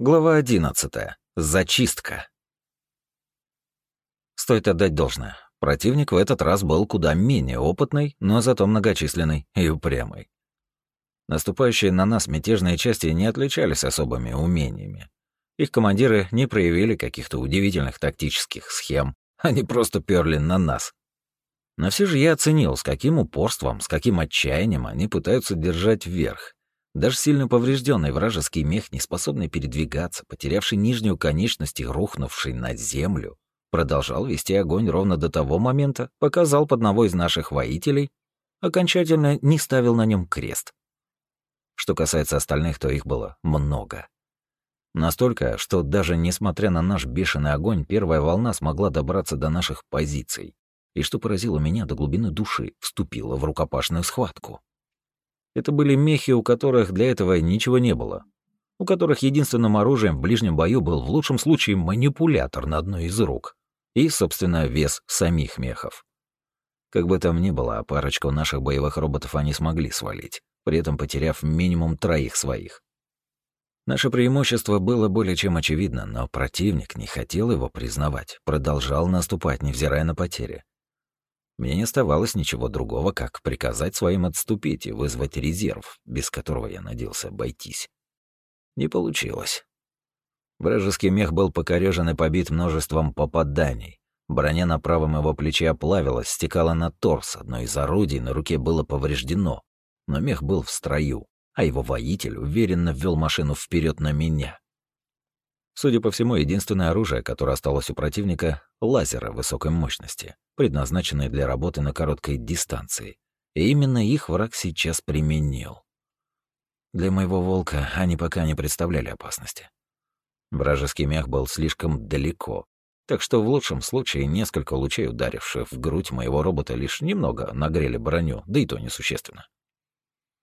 Глава 11. Зачистка. Стоит отдать должное. Противник в этот раз был куда менее опытный, но зато многочисленный и упрямый. Наступающие на нас мятежные части не отличались особыми умениями. Их командиры не проявили каких-то удивительных тактических схем, они просто перли на нас. Но все же я оценил, с каким упорством, с каким отчаянием они пытаются держать вверх, даже сильно поврежденный вражеский мех, не способный передвигаться, потерявший нижнюю конечность и рухнувший на землю, продолжал вести огонь ровно до того момента, пока залп одного из наших воителей окончательно не ставил на нем крест. Что касается остальных, то их было много. Настолько, что даже несмотря на наш бешеный огонь, первая волна смогла добраться до наших позиций, и что поразило меня до глубины души, вступила в рукопашную схватку. Это были мехи, у которых для этого ничего не было. У которых единственным оружием в ближнем бою был в лучшем случае манипулятор на одной из рук. И, собственно, вес самих мехов. Как бы там ни было, парочку наших боевых роботов они смогли свалить, при этом потеряв минимум троих своих. Наше преимущество было более чем очевидно, но противник не хотел его признавать, продолжал наступать, невзирая на потери. Мне не оставалось ничего другого, как приказать своим отступить и вызвать резерв, без которого я надеялся обойтись. Не получилось. Вражеский мех был покорежен и побит множеством попаданий. Броня на правом его плече оплавилась, стекала на торс, одно из орудий на руке было повреждено, но мех был в строю, а его воитель уверенно ввел машину вперед на меня. Судя по всему, единственное оружие, которое осталось у противника — лазеры высокой мощности, предназначенные для работы на короткой дистанции. И именно их враг сейчас применил. Для моего волка они пока не представляли опасности. Вражеский мех был слишком далеко, так что в лучшем случае несколько лучей, ударивших в грудь моего робота, лишь немного нагрели броню, да и то несущественно.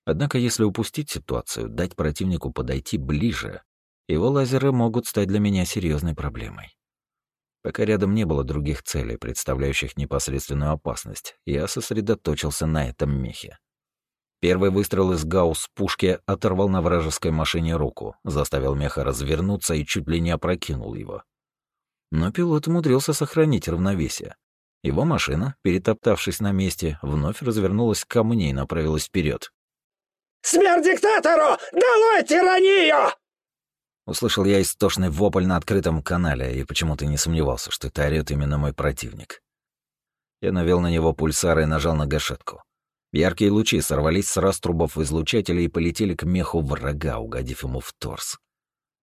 Однако если упустить ситуацию, дать противнику подойти ближе, его лазеры могут стать для меня серьезной проблемой. Пока рядом не было других целей, представляющих непосредственную опасность, я сосредоточился на этом мехе. Первый выстрел из гаусс пушки оторвал на вражеской машине руку, заставил меха развернуться и чуть ли не опрокинул его. Но пилот умудрился сохранить равновесие. Его машина, перетоптавшись на месте, вновь развернулась ко мне и направилась вперед. «Смерть диктатору! Долой тиранию!» Услышал я истошный вопль на открытом канале и почему-то не сомневался, что это орёт именно мой противник. Я навел на него пульсар и нажал на гашетку. Яркие лучи сорвались с раструбов излучателя и полетели к меху врага, угодив ему в торс.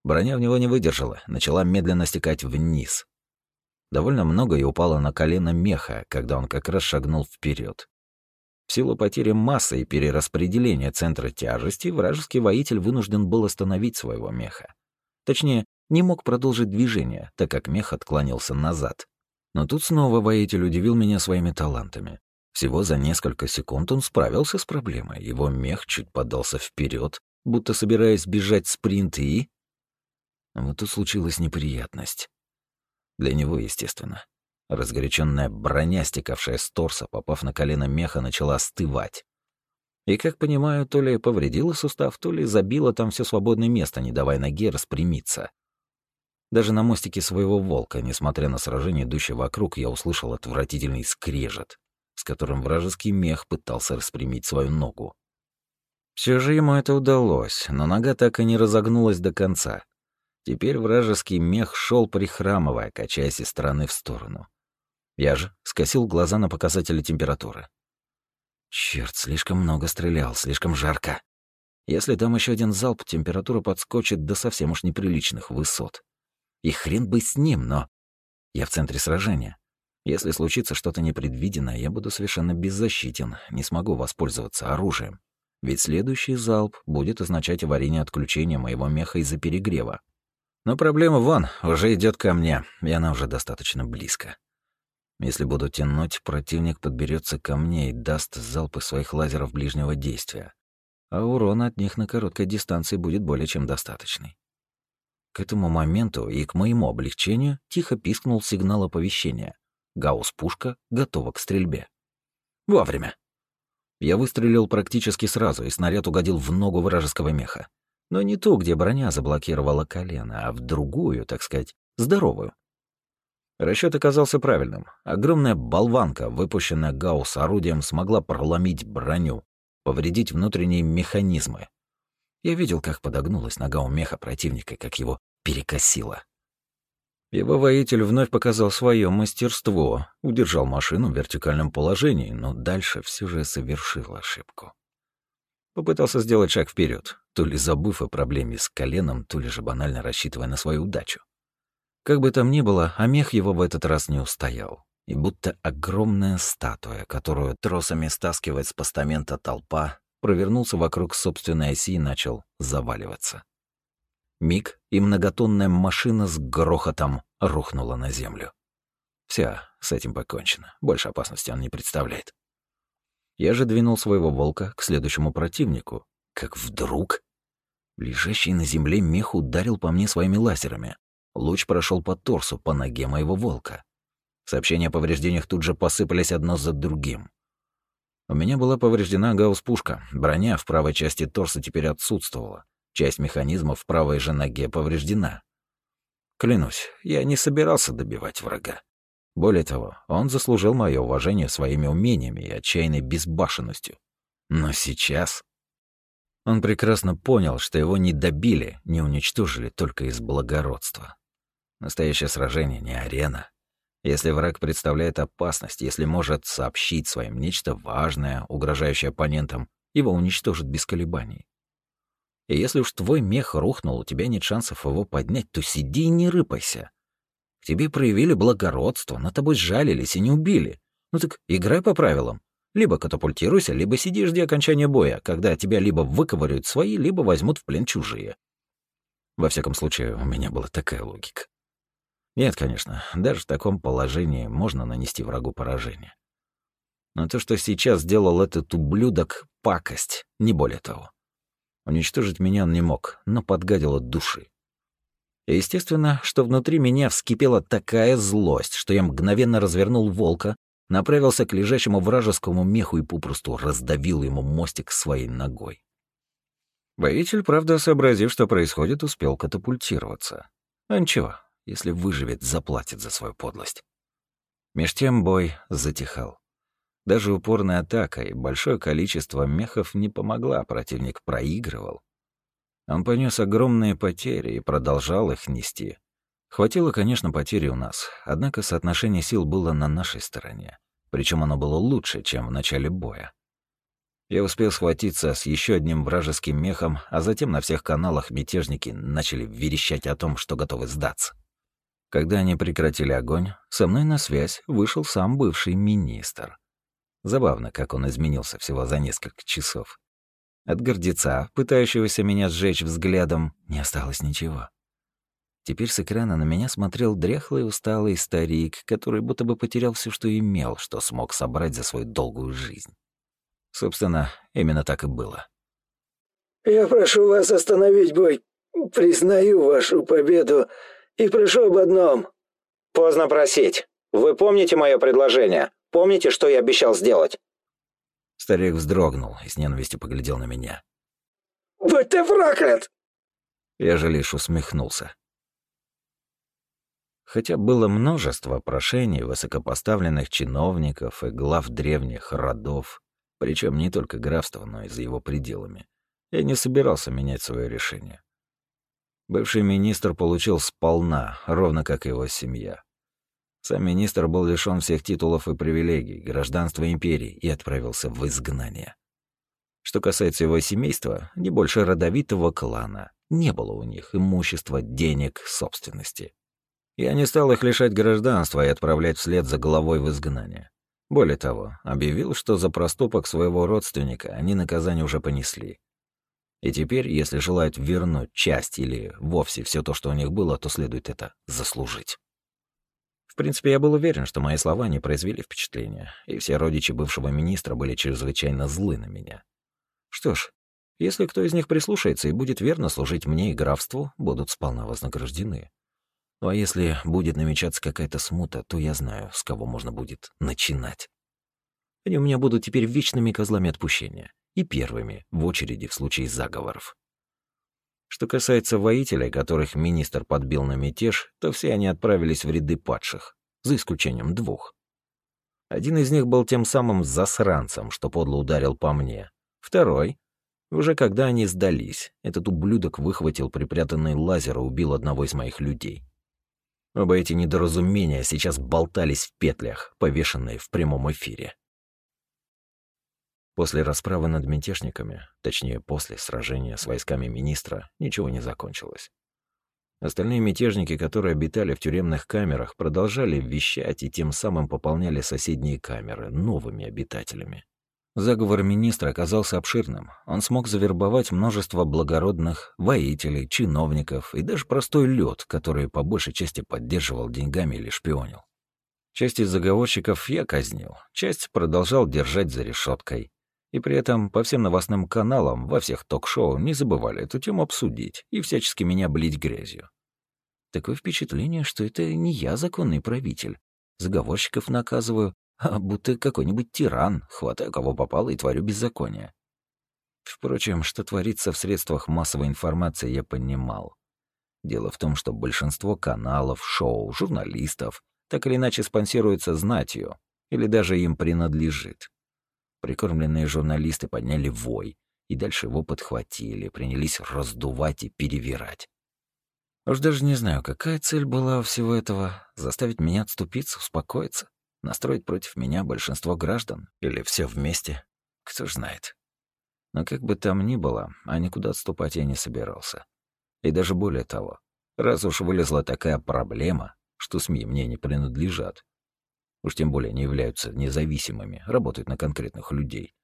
Броня в него не выдержала, начала медленно стекать вниз. Довольно много и упало на колено меха, когда он как раз шагнул вперед. В силу потери массы и перераспределения центра тяжести вражеский воитель вынужден был остановить своего меха. Точнее, не мог продолжить движение, так как мех отклонился назад. Но тут снова воитель удивил меня своими талантами. Всего за несколько секунд он справился с проблемой. Его мех чуть подался вперед, будто собираясь бежать спринт и... Вот тут случилась неприятность. Для него, естественно. Разгоряченная броня, стекавшая с торса, попав на колено меха, начала остывать. И, как понимаю, то ли повредила сустав, то ли забила там все свободное место, не давая ноге распрямиться. Даже на мостике своего волка, несмотря на сражение, идущее вокруг, я услышал отвратительный скрежет, с которым вражеский мех пытался распрямить свою ногу. Все же ему это удалось, но нога так и не разогнулась до конца. Теперь вражеский мех шел прихрамывая, качаясь из стороны в сторону. Я же скосил глаза на показатели температуры. Черт, слишком много стрелял, слишком жарко. Если там еще один залп, температура подскочит до совсем уж неприличных высот. И хрен бы с ним, но... Я в центре сражения. Если случится что-то непредвиденное, я буду совершенно беззащитен, не смогу воспользоваться оружием. Ведь следующий залп будет означать аварийное отключение моего меха из-за перегрева. Но проблема вон, уже идет ко мне, и она уже достаточно близко. Если буду тянуть, противник подберется ко мне и даст залпы своих лазеров ближнего действия. А урон от них на короткой дистанции будет более чем достаточный. К этому моменту и к моему облегчению тихо пискнул сигнал оповещения. Гаусс-пушка готова к стрельбе. Вовремя. Я выстрелил практически сразу, и снаряд угодил в ногу вражеского меха. Но не ту, где броня заблокировала колено, а в другую, так сказать, здоровую. Расчет оказался правильным. Огромная болванка, выпущенная Гаусс орудием, смогла проломить броню, повредить внутренние механизмы. Я видел, как подогнулась нога у меха противника, как его перекосило. Его воитель вновь показал свое мастерство, удержал машину в вертикальном положении, но дальше все же совершил ошибку. Попытался сделать шаг вперед, то ли забыв о проблеме с коленом, то ли же банально рассчитывая на свою удачу. Как бы там ни было, а мех его в этот раз не устоял. И будто огромная статуя, которую тросами стаскивает с постамента толпа, провернулся вокруг собственной оси и начал заваливаться. Миг, и многотонная машина с грохотом рухнула на землю. Все, с этим покончено. Больше опасности он не представляет. Я же двинул своего волка к следующему противнику, как вдруг лежащий на земле мех ударил по мне своими лазерами. Луч прошел по торсу, по ноге моего волка. Сообщения о повреждениях тут же посыпались одно за другим. У меня была повреждена гаусс-пушка, броня в правой части торса теперь отсутствовала. Часть механизма в правой же ноге повреждена. Клянусь, я не собирался добивать врага. Более того, он заслужил мое уважение своими умениями и отчаянной безбашенностью. Но сейчас... Он прекрасно понял, что его не добили, не уничтожили только из благородства. Настоящее сражение не арена. Если враг представляет опасность, если может сообщить своим нечто важное, угрожающее оппонентам, его уничтожат без колебаний. И если уж твой мех рухнул, у тебя нет шансов его поднять, то сиди и не рыпайся. К тебе проявили благородство, над тобой сжалились и не убили. Ну так играй по правилам. Либо катапультируйся, либо сиди жди окончания боя, когда тебя либо выковыряют свои, либо возьмут в плен чужие. Во всяком случае, у меня была такая логика. Нет, конечно, даже в таком положении можно нанести врагу поражение. Но то, что сейчас сделал этот ублюдок, — пакость, не более того. Уничтожить меня он не мог, но подгадил от души. И естественно, что внутри меня вскипела такая злость, что я мгновенно развернул волка, направился к лежащему вражескому меху и попросту раздавил ему мостик своей ногой. Воитель, правда, сообразив, что происходит, успел катапультироваться. А ничего, если выживет, заплатит за свою подлость. Меж тем бой затихал. Даже упорная атака и большое количество мехов не помогла, противник проигрывал. Он понес огромные потери и продолжал их нести. Хватило, конечно, потери у нас, однако соотношение сил было на нашей стороне, причем оно было лучше, чем в начале боя. Я успел схватиться с еще одним вражеским мехом, а затем на всех каналах мятежники начали верещать о том, что готовы сдаться. Когда они прекратили огонь, со мной на связь вышел сам бывший министр. Забавно, как он изменился всего за несколько часов. От гордеца, пытающегося меня сжечь взглядом, не осталось ничего. Теперь с экрана на меня смотрел дряхлый усталый старик, который будто бы потерял все, что имел, что смог собрать за свою долгую жизнь. Собственно, именно так и было. «Я прошу вас остановить бой. Признаю вашу победу и прошу об одном». «Поздно просить. Вы помните мое предложение? Помните, что я обещал сделать?» Старик вздрогнул и с ненавистью поглядел на меня. «Будь ты проклят!» Я же лишь усмехнулся. Хотя было множество прошений высокопоставленных чиновников и глав древних родов, причем не только графства, но и за его пределами, я не собирался менять свое решение. Бывший министр получил сполна, ровно как его семья. Сам министр был лишён всех титулов и привилегий, гражданства империи и отправился в изгнание. Что касается его семейства, не больше родовитого клана. Не было у них имущества, денег, собственности. Я не стал их лишать гражданства и отправлять вслед за головой в изгнание. Более того, объявил, что за проступок своего родственника они наказание уже понесли. И теперь, если желают вернуть часть или вовсе все то, что у них было, то следует это заслужить. В принципе, я был уверен, что мои слова не произвели впечатления, и все родичи бывшего министра были чрезвычайно злы на меня. Что ж, если кто из них прислушается и будет верно служить мне и графству, будут сполна вознаграждены. Ну а если будет намечаться какая-то смута, то я знаю, с кого можно будет начинать. Они у меня будут теперь вечными козлами отпущения и первыми в очереди в случае заговоров. Что касается воителей, которых министр подбил на мятеж, то все они отправились в ряды падших, за исключением двух. Один из них был тем самым засранцем, что подло ударил по мне. Второй уже когда они сдались, этот ублюдок выхватил припрятанный лазер и убил одного из моих людей. Оба эти недоразумения сейчас болтались в петлях, повешенные в прямом эфире. После расправы над мятежниками, точнее, после сражения с войсками министра, ничего не закончилось. Остальные мятежники, которые обитали в тюремных камерах, продолжали вещать и тем самым пополняли соседние камеры новыми обитателями. Заговор министра оказался обширным. Он смог завербовать множество благородных воителей, чиновников и даже простой люд, который по большей части поддерживал деньгами или шпионил. Часть из заговорщиков я казнил, часть продолжал держать за решеткой. И при этом по всем новостным каналам, во всех ток-шоу не забывали эту тему обсудить и всячески меня блить грязью. Такое впечатление, что это не я законный правитель. Заговорщиков наказываю, а будто какой-нибудь тиран, хватаю кого попало и творю беззаконие. Впрочем, что творится в средствах массовой информации, я понимал. Дело в том, что большинство каналов, шоу, журналистов так или иначе спонсируются знатью или даже им принадлежит. Прикормленные журналисты подняли вой и дальше его подхватили, принялись раздувать и перевирать. Уж даже не знаю, какая цель была у всего этого — заставить меня отступиться, успокоиться. Настроить против меня большинство граждан? Или все вместе? Кто ж знает. Но как бы там ни было, а никуда отступать я не собирался. И даже более того, раз уж вылезла такая проблема, что СМИ мне не принадлежат, уж тем более не являются независимыми, работают на конкретных людей,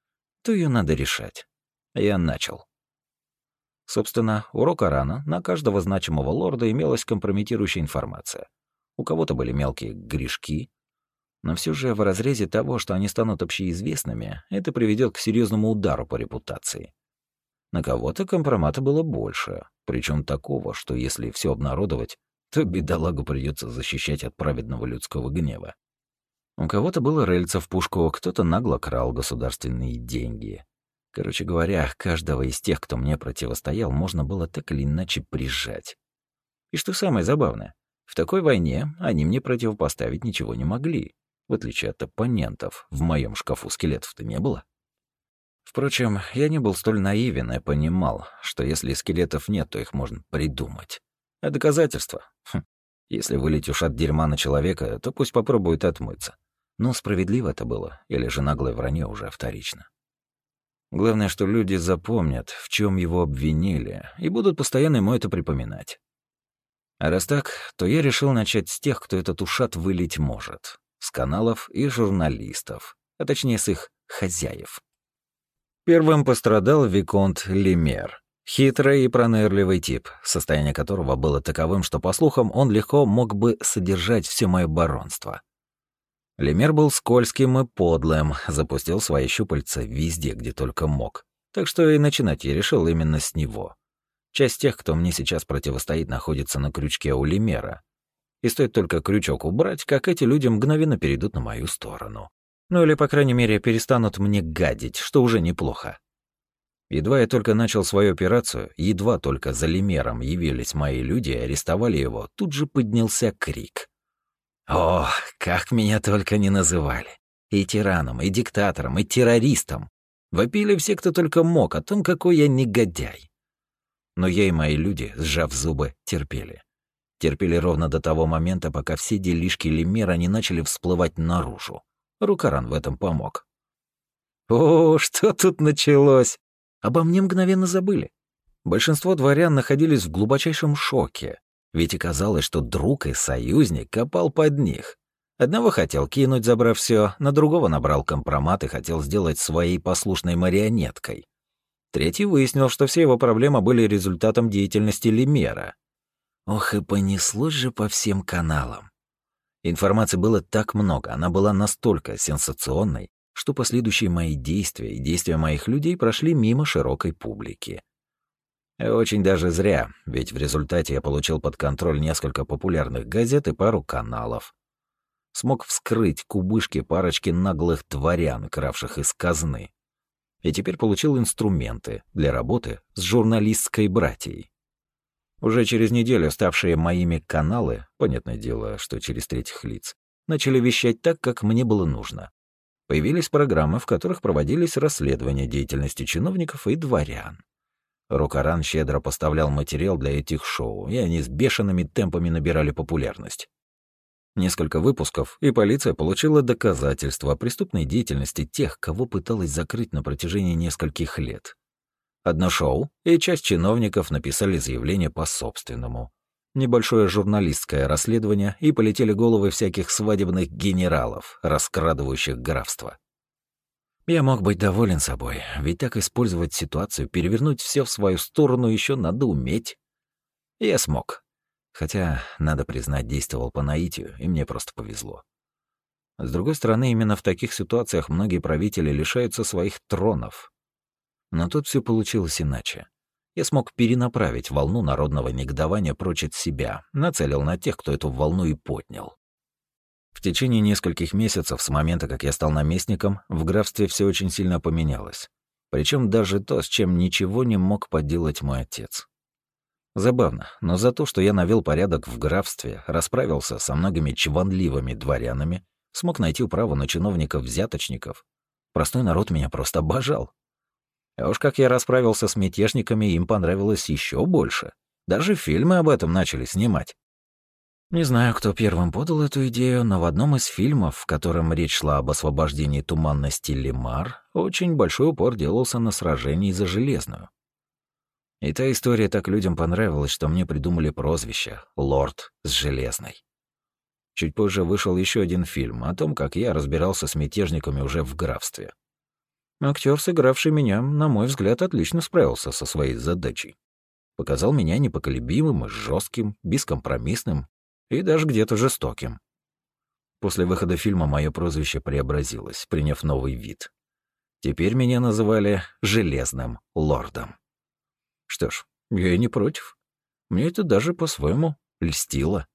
то ее надо решать. Я начал. Собственно, у Рокарана на каждого значимого лорда имелась компрометирующая информация. У кого-то были мелкие грешки, но все же в разрезе того, что они станут общеизвестными, это приведет к серьезному удару по репутации. На кого-то компромата было больше, причем такого, что если все обнародовать, то бедолагу придется защищать от праведного людского гнева. У кого-то было рельца в пушку, кто-то нагло крал государственные деньги. Короче говоря, каждого из тех, кто мне противостоял, можно было так или иначе прижать. И что самое забавное, в такой войне они мне противопоставить ничего не могли. В отличие от оппонентов, в моем шкафу скелетов-то не было. Впрочем, я не был столь наивен и понимал, что если скелетов нет, то их можно придумать. А доказательства? Хм. Если вылить ушат дерьма на человека, то пусть попробует отмыться. Но справедливо это было, или же наглое вранье уже вторично. Главное, что люди запомнят, в чем его обвинили, и будут постоянно ему это припоминать. А раз так, то я решил начать с тех, кто этот ушат вылить может с каналов и журналистов, а точнее с их хозяев. Первым пострадал Виконт Лемер, хитрый и пронырливый тип, состояние которого было таковым, что, по слухам, он легко мог бы содержать все мое баронство. Лемер был скользким и подлым, запустил свои щупальца везде, где только мог. Так что и начинать я решил именно с него. Часть тех, кто мне сейчас противостоит, находится на крючке у Лемера, и стоит только крючок убрать, как эти люди мгновенно перейдут на мою сторону. Ну или, по крайней мере, перестанут мне гадить, что уже неплохо. Едва я только начал свою операцию, едва только за Лемером явились мои люди и арестовали его, тут же поднялся крик. О, как меня только не называли. И тираном, и диктатором, и террористом. Вопили все, кто только мог, о том, какой я негодяй. Но я и мои люди, сжав зубы, терпели. Терпели ровно до того момента, пока все делишки Лемера не начали всплывать наружу. Рукаран в этом помог. О, что тут началось? Обо мне мгновенно забыли. Большинство дворян находились в глубочайшем шоке, ведь оказалось, что друг и союзник копал под них. Одного хотел кинуть, забрав все, на другого набрал компромат и хотел сделать своей послушной марионеткой. Третий выяснил, что все его проблемы были результатом деятельности Лемера — Ох, и понеслось же по всем каналам. Информации было так много, она была настолько сенсационной, что последующие мои действия и действия моих людей прошли мимо широкой публики. Очень даже зря, ведь в результате я получил под контроль несколько популярных газет и пару каналов. Смог вскрыть кубышки парочки наглых дворян, кравших из казны. И теперь получил инструменты для работы с журналистской братьей. Уже через неделю ставшие моими каналы, понятное дело, что через третьих лиц, начали вещать так, как мне было нужно. Появились программы, в которых проводились расследования деятельности чиновников и дворян. Рукаран щедро поставлял материал для этих шоу, и они с бешеными темпами набирали популярность. Несколько выпусков, и полиция получила доказательства преступной деятельности тех, кого пыталась закрыть на протяжении нескольких лет. Одно шоу, и часть чиновников написали заявление по собственному. Небольшое журналистское расследование, и полетели головы всяких свадебных генералов, раскрадывающих графство. Я мог быть доволен собой, ведь так использовать ситуацию, перевернуть все в свою сторону еще надо уметь. Я смог. Хотя, надо признать, действовал по наитию, и мне просто повезло. С другой стороны, именно в таких ситуациях многие правители лишаются своих тронов. Но тут все получилось иначе. Я смог перенаправить волну народного негодования прочь от себя, нацелил на тех, кто эту волну и поднял. В течение нескольких месяцев с момента, как я стал наместником, в графстве все очень сильно поменялось. Причем даже то, с чем ничего не мог поделать мой отец. Забавно, но за то, что я навел порядок в графстве, расправился со многими чванливыми дворянами, смог найти управу на чиновников-взяточников, простой народ меня просто обожал. А уж как я расправился с мятежниками, им понравилось еще больше. Даже фильмы об этом начали снимать. Не знаю, кто первым подал эту идею, но в одном из фильмов, в котором речь шла об освобождении туманности Лемар, очень большой упор делался на сражении за Железную. И та история так людям понравилась, что мне придумали прозвище «Лорд с Железной». Чуть позже вышел еще один фильм о том, как я разбирался с мятежниками уже в графстве. Актер, сыгравший меня, на мой взгляд, отлично справился со своей задачей. Показал меня непоколебимым жестким, бескомпромиссным и даже где-то жестоким. После выхода фильма мое прозвище преобразилось, приняв новый вид. Теперь меня называли «Железным лордом». Что ж, я и не против. Мне это даже по-своему льстило.